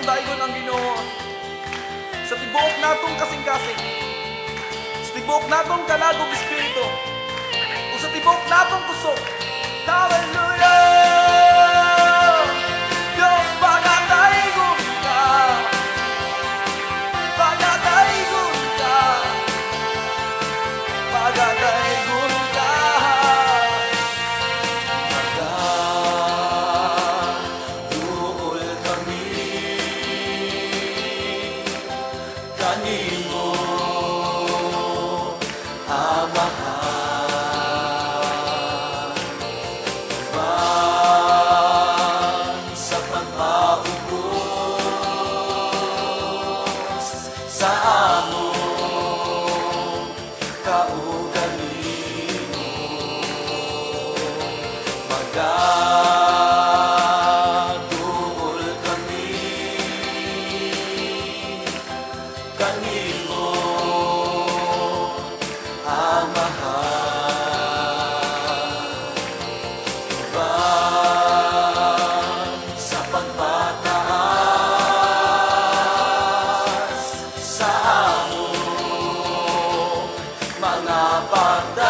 atong daigon ang Ginoo. Sa tibuok natong kasing-kasing. Sa tibuok natong kanagong espiritu. O sa tibuok natong kusog. Hallelujah! Nagdagul kami kanimo amahan Tubang sa pagpataas sa among mga pagdagul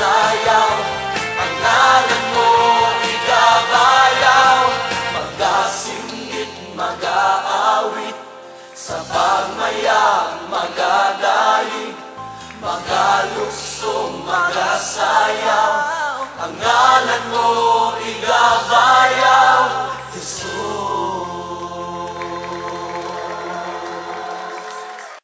sayaw Pangalan mo ikabayaw Magkasingit, mag-aawit. Sa pagmayang magadalig Magalukso, magasayaw Pangalan mo